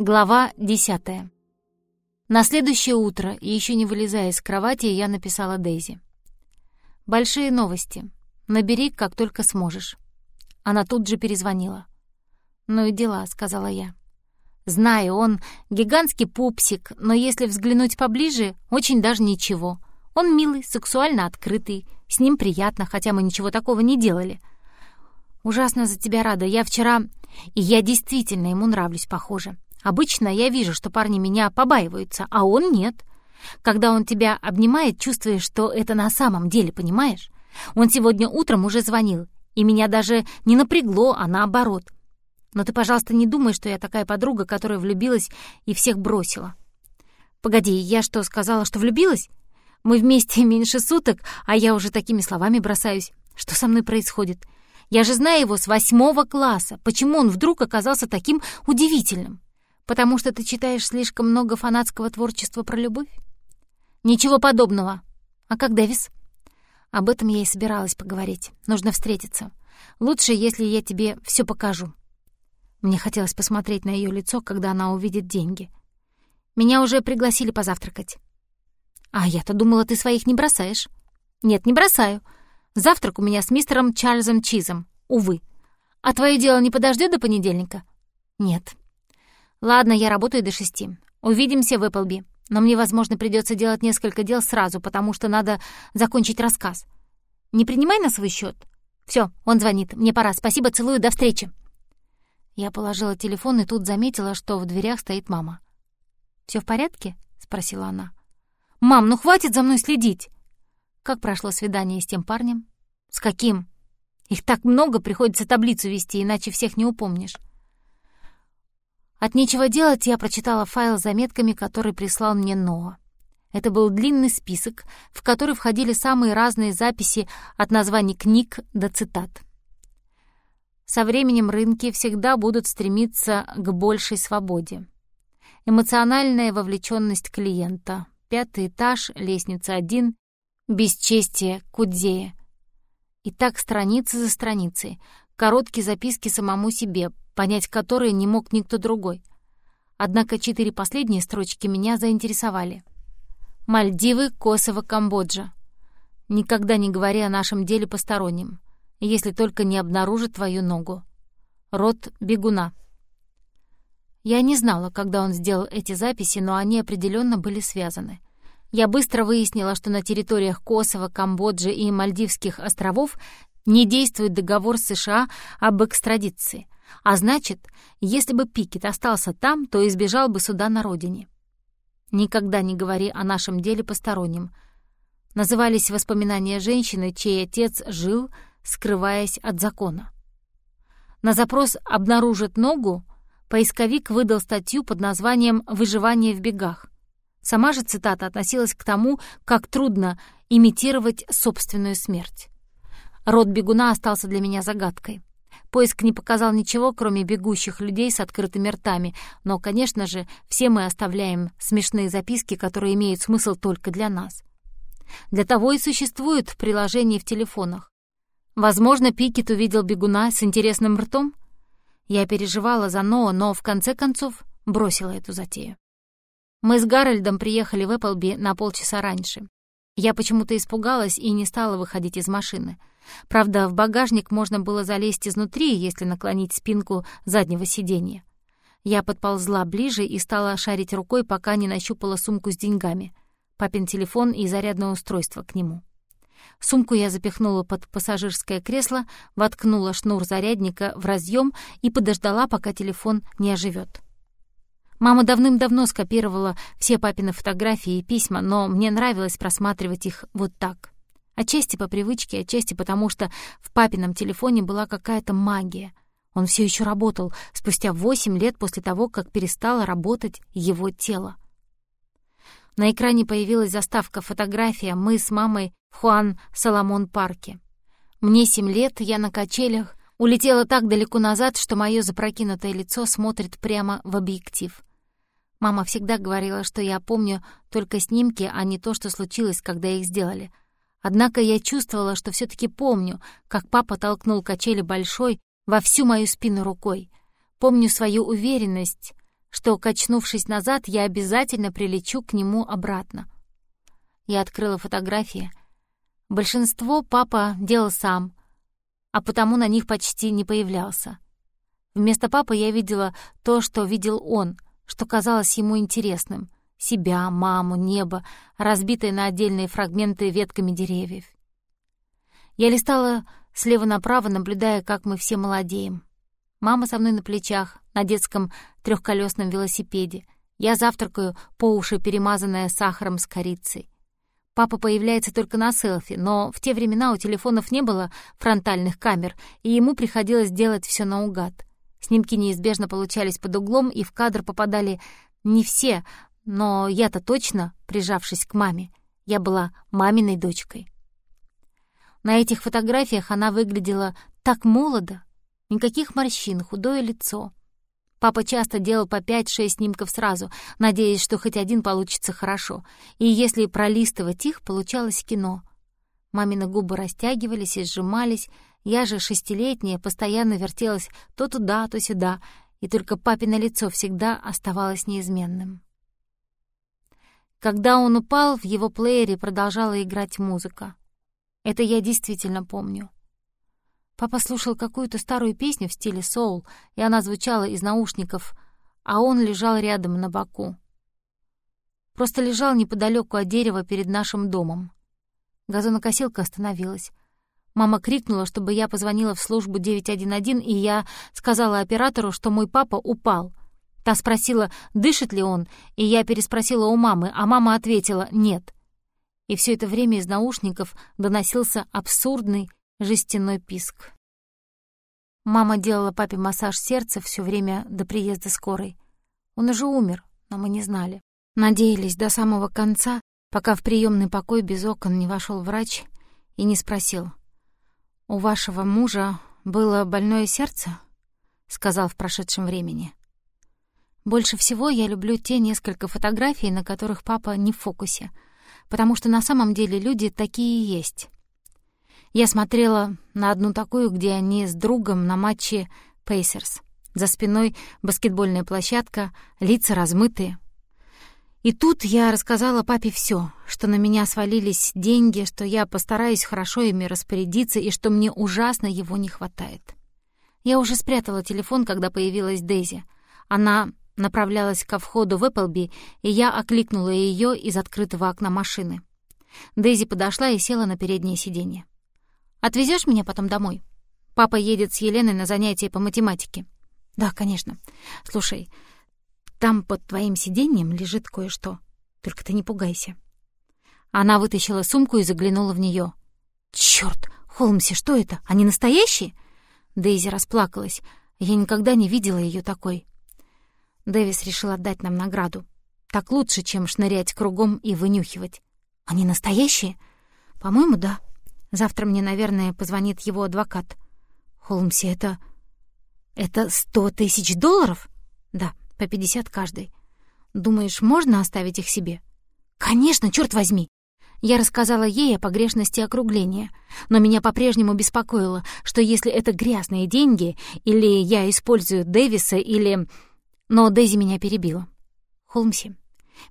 Глава десятая. На следующее утро, еще не вылезая из кровати, я написала Дейзи. «Большие новости. Набери, как только сможешь». Она тут же перезвонила. «Ну и дела», — сказала я. «Знаю, он гигантский пупсик, но если взглянуть поближе, очень даже ничего. Он милый, сексуально открытый, с ним приятно, хотя мы ничего такого не делали. Ужасно за тебя рада. Я вчера... И я действительно ему нравлюсь, похоже. Обычно я вижу, что парни меня побаиваются, а он нет. Когда он тебя обнимает, чувствуешь, что это на самом деле, понимаешь? Он сегодня утром уже звонил, и меня даже не напрягло, а наоборот. Но ты, пожалуйста, не думай, что я такая подруга, которая влюбилась и всех бросила. Погоди, я что, сказала, что влюбилась? Мы вместе меньше суток, а я уже такими словами бросаюсь. Что со мной происходит? Я же знаю его с восьмого класса. Почему он вдруг оказался таким удивительным? Потому что ты читаешь слишком много фанатского творчества про любовь? Ничего подобного. А как Дэвис? Об этом я и собиралась поговорить. Нужно встретиться. Лучше, если я тебе все покажу. Мне хотелось посмотреть на ее лицо, когда она увидит деньги. Меня уже пригласили позавтракать. А я-то думала, ты своих не бросаешь. Нет, не бросаю. Завтрак у меня с мистером Чарльзом Чизом. Увы. А твое дело не подождет до понедельника? Нет. «Ладно, я работаю до шести. Увидимся в Эпплби. Но мне, возможно, придется делать несколько дел сразу, потому что надо закончить рассказ. Не принимай на свой счет. Все, он звонит. Мне пора. Спасибо, целую, до встречи». Я положила телефон и тут заметила, что в дверях стоит мама. Все в порядке?» — спросила она. «Мам, ну хватит за мной следить!» «Как прошло свидание с тем парнем?» «С каким?» «Их так много, приходится таблицу вести, иначе всех не упомнишь». От нечего делать я прочитала файл с заметками, который прислал мне Ноа. Это был длинный список, в который входили самые разные записи от названий книг до цитат. Со временем рынки всегда будут стремиться к большей свободе. Эмоциональная вовлеченность клиента, пятый этаж, лестница один, бесчестие Кудзея. И так страница за страницей, короткие записки самому себе, понять которые не мог никто другой. Однако четыре последние строчки меня заинтересовали. Мальдивы, Косово, Камбоджа. Никогда не говори о нашем деле посторонним, если только не обнаружит твою ногу. Род бегуна. Я не знала, когда он сделал эти записи, но они определенно были связаны. Я быстро выяснила, что на территориях Косово, Камбоджи и Мальдивских островов не действует договор США об экстрадиции — а значит, если бы Пикет остался там, то избежал бы суда на родине. Никогда не говори о нашем деле посторонним. Назывались воспоминания женщины, чей отец жил, скрываясь от закона. На запрос «обнаружит ногу» поисковик выдал статью под названием «Выживание в бегах». Сама же цитата относилась к тому, как трудно имитировать собственную смерть. Род бегуна остался для меня загадкой. Поиск не показал ничего, кроме бегущих людей с открытыми ртами, но, конечно же, все мы оставляем смешные записки, которые имеют смысл только для нас. Для того и существуют приложения в телефонах. Возможно, Пикет увидел бегуна с интересным ртом? Я переживала за Ноа, но в конце концов бросила эту затею. Мы с Гарольдом приехали в Эпплби на полчаса раньше. Я почему-то испугалась и не стала выходить из машины. Правда, в багажник можно было залезть изнутри, если наклонить спинку заднего сиденья. Я подползла ближе и стала шарить рукой, пока не нащупала сумку с деньгами, папин телефон и зарядное устройство к нему. Сумку я запихнула под пассажирское кресло, воткнула шнур зарядника в разъем и подождала, пока телефон не оживет. Мама давным-давно скопировала все папины фотографии и письма, но мне нравилось просматривать их вот так. Отчасти по привычке, отчасти потому, что в папином телефоне была какая-то магия. Он все еще работал спустя восемь лет после того, как перестало работать его тело. На экране появилась заставка фотография «Мы с мамой в Хуан-Соломон-парке». Мне семь лет, я на качелях, улетела так далеко назад, что мое запрокинутое лицо смотрит прямо в объектив. Мама всегда говорила, что я помню только снимки, а не то, что случилось, когда их сделали. Однако я чувствовала, что все таки помню, как папа толкнул качели большой во всю мою спину рукой. Помню свою уверенность, что, качнувшись назад, я обязательно прилечу к нему обратно. Я открыла фотографии. Большинство папа делал сам, а потому на них почти не появлялся. Вместо папы я видела то, что видел он, что казалось ему интересным. Себя, маму, небо, разбитые на отдельные фрагменты ветками деревьев. Я листала слева направо, наблюдая, как мы все молодеем. Мама со мной на плечах, на детском трехколесном велосипеде. Я завтракаю, по уши перемазанная сахаром с корицей. Папа появляется только на селфи, но в те времена у телефонов не было фронтальных камер, и ему приходилось делать все наугад. Снимки неизбежно получались под углом, и в кадр попадали не все, но я-то точно, прижавшись к маме, я была маминой дочкой. На этих фотографиях она выглядела так молодо, никаких морщин, худое лицо. Папа часто делал по пять-шесть снимков сразу, надеясь, что хоть один получится хорошо. И если пролистывать их, получалось кино. Мамины губы растягивались и сжимались, я же, шестилетняя, постоянно вертелась то туда, то сюда, и только папино лицо всегда оставалось неизменным. Когда он упал, в его плеере продолжала играть музыка. Это я действительно помню. Папа слушал какую-то старую песню в стиле соул, и она звучала из наушников, а он лежал рядом на боку. Просто лежал неподалеку от дерева перед нашим домом. Газонокосилка остановилась. Мама крикнула, чтобы я позвонила в службу 911, и я сказала оператору, что мой папа упал. Та спросила, дышит ли он, и я переспросила у мамы, а мама ответила «нет». И все это время из наушников доносился абсурдный, жестяной писк. Мама делала папе массаж сердца все время до приезда скорой. Он уже умер, но мы не знали. Надеялись до самого конца, пока в приемный покой без окон не вошел врач и не спросил. «У вашего мужа было больное сердце?» — сказал в прошедшем времени. Больше всего я люблю те несколько фотографий, на которых папа не в фокусе, потому что на самом деле люди такие и есть. Я смотрела на одну такую, где они с другом на матче Пейсерс. За спиной баскетбольная площадка, лица размытые. И тут я рассказала папе все, что на меня свалились деньги, что я постараюсь хорошо ими распорядиться и что мне ужасно его не хватает. Я уже спрятала телефон, когда появилась Дейзи. Она направлялась ко входу в Эпплби, и я окликнула ее из открытого окна машины. Дейзи подошла и села на переднее сиденье. Отвезешь меня потом домой? Папа едет с Еленой на занятия по математике. Да, конечно. Слушай, там под твоим сиденьем лежит кое-что. Только ты не пугайся. Она вытащила сумку и заглянула в нее. Черт, Холмси, что это? Они настоящие? Дейзи расплакалась. Я никогда не видела ее такой. Дэвис решил отдать нам награду. Так лучше, чем шнырять кругом и вынюхивать. Они настоящие? По-моему, да. Завтра мне, наверное, позвонит его адвокат. Холмси, это... Это сто тысяч долларов? Да, по пятьдесят каждый. Думаешь, можно оставить их себе? Конечно, черт возьми! Я рассказала ей о погрешности округления, но меня по-прежнему беспокоило, что если это грязные деньги, или я использую Дэвиса, или... Но Дейзи меня перебила. Холмси,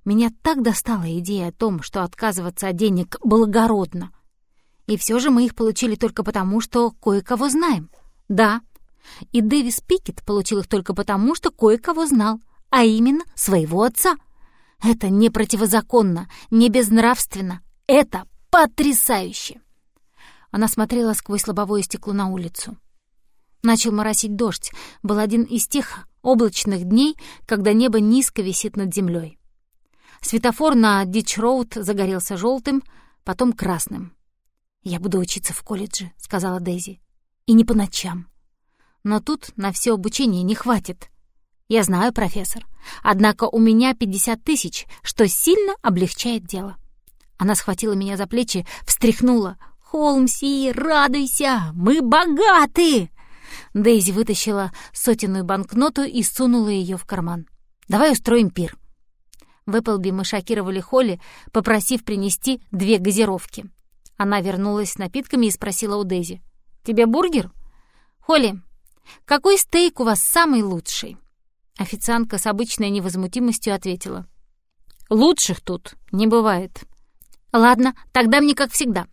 меня так достала идея о том, что отказываться от денег благородно, и все же мы их получили только потому, что кое-кого знаем. Да, и Дэвис Пикет получил их только потому, что кое-кого знал, а именно своего отца. Это не противозаконно, не безнравственно. Это потрясающе!» Она смотрела сквозь лобовое стекло на улицу. Начал моросить дождь. Был один из тех облачных дней, когда небо низко висит над землей. Светофор на Дич-Роуд загорелся желтым, потом красным. «Я буду учиться в колледже», — сказала Дейзи. «И не по ночам. Но тут на все обучение не хватит. Я знаю, профессор. Однако у меня 50 тысяч, что сильно облегчает дело». Она схватила меня за плечи, встряхнула. «Холмси, радуйся! Мы богаты!» Дейзи вытащила сотенную банкноту и сунула ее в карман. «Давай устроим пир». В Эпплби мы шокировали Холли, попросив принести две газировки. Она вернулась с напитками и спросила у Дейзи. «Тебе бургер?» «Холли, какой стейк у вас самый лучший?» Официантка с обычной невозмутимостью ответила. «Лучших тут не бывает». «Ладно, тогда мне как всегда.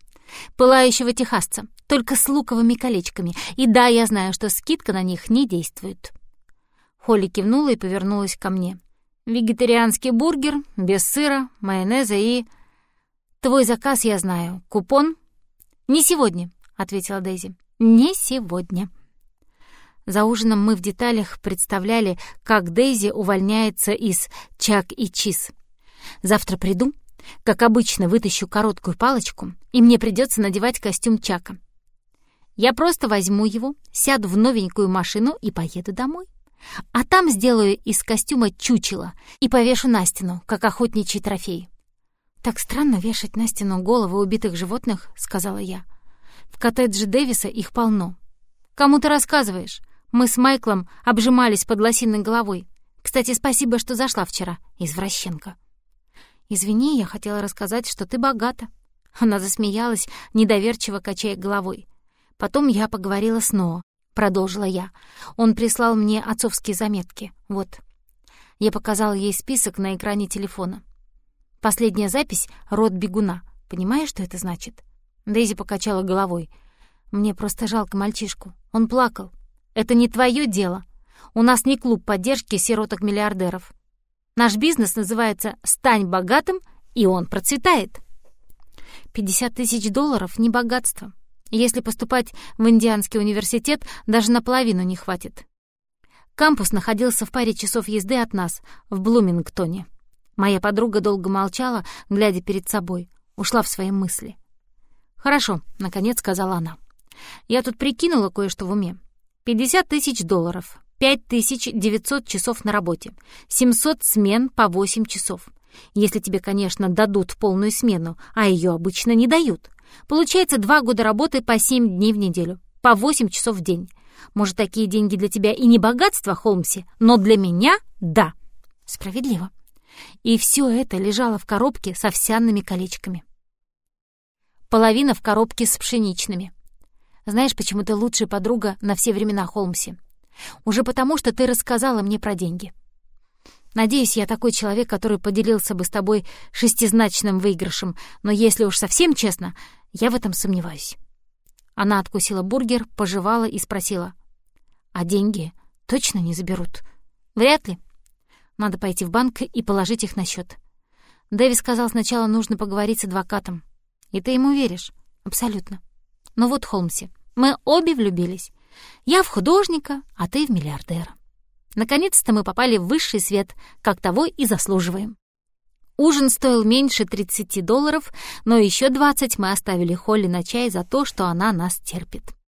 Пылающего техасца, только с луковыми колечками. И да, я знаю, что скидка на них не действует». Холли кивнула и повернулась ко мне. «Вегетарианский бургер, без сыра, майонеза и...» «Твой заказ я знаю. Купон?» «Не сегодня», — ответила Дейзи. «Не сегодня». За ужином мы в деталях представляли, как Дейзи увольняется из «Чак и Чиз». «Завтра приду, как обычно, вытащу короткую палочку, и мне придется надевать костюм Чака. Я просто возьму его, сяду в новенькую машину и поеду домой. А там сделаю из костюма чучело и повешу на стену, как охотничий трофей. «Так странно вешать на стену головы убитых животных», — сказала я. «В коттедже Дэвиса их полно. Кому ты рассказываешь? Мы с Майклом обжимались под лосиной головой. Кстати, спасибо, что зашла вчера, извращенка». «Извини, я хотела рассказать, что ты богата». Она засмеялась, недоверчиво качая головой. Потом я поговорила с Ноа, продолжила я. Он прислал мне отцовские заметки. Вот. Я показала ей список на экране телефона. Последняя запись — род бегуна. Понимаешь, что это значит? Дейзи покачала головой. Мне просто жалко мальчишку. Он плакал. Это не твое дело. У нас не клуб поддержки сироток-миллиардеров. Наш бизнес называется «Стань богатым», и он процветает. 50 тысяч долларов — не богатство. Если поступать в Индианский университет, даже наполовину не хватит. Кампус находился в паре часов езды от нас, в Блумингтоне. Моя подруга долго молчала, глядя перед собой, ушла в свои мысли. «Хорошо», — наконец сказала она. «Я тут прикинула кое-что в уме. 50 тысяч долларов, 5900 часов на работе, 700 смен по 8 часов. Если тебе, конечно, дадут полную смену, а ее обычно не дают. Получается два года работы по семь дней в неделю, по восемь часов в день. Может, такие деньги для тебя и не богатство, Холмси, но для меня — да. Справедливо. И все это лежало в коробке с овсяными колечками. Половина в коробке с пшеничными. Знаешь, почему ты лучшая подруга на все времена, Холмси? Уже потому, что ты рассказала мне про деньги. Надеюсь, я такой человек, который поделился бы с тобой шестизначным выигрышем, но если уж совсем честно, я в этом сомневаюсь». Она откусила бургер, пожевала и спросила. «А деньги точно не заберут?» «Вряд ли. Надо пойти в банк и положить их на счет. Дэви сказал, сначала нужно поговорить с адвокатом. И ты ему веришь? Абсолютно. Но вот, Холмси, мы обе влюбились. Я в художника, а ты в миллиардера. Наконец-то мы попали в высший свет, как того и заслуживаем. Ужин стоил меньше 30 долларов, но еще 20 мы оставили Холли на чай за то, что она нас терпит.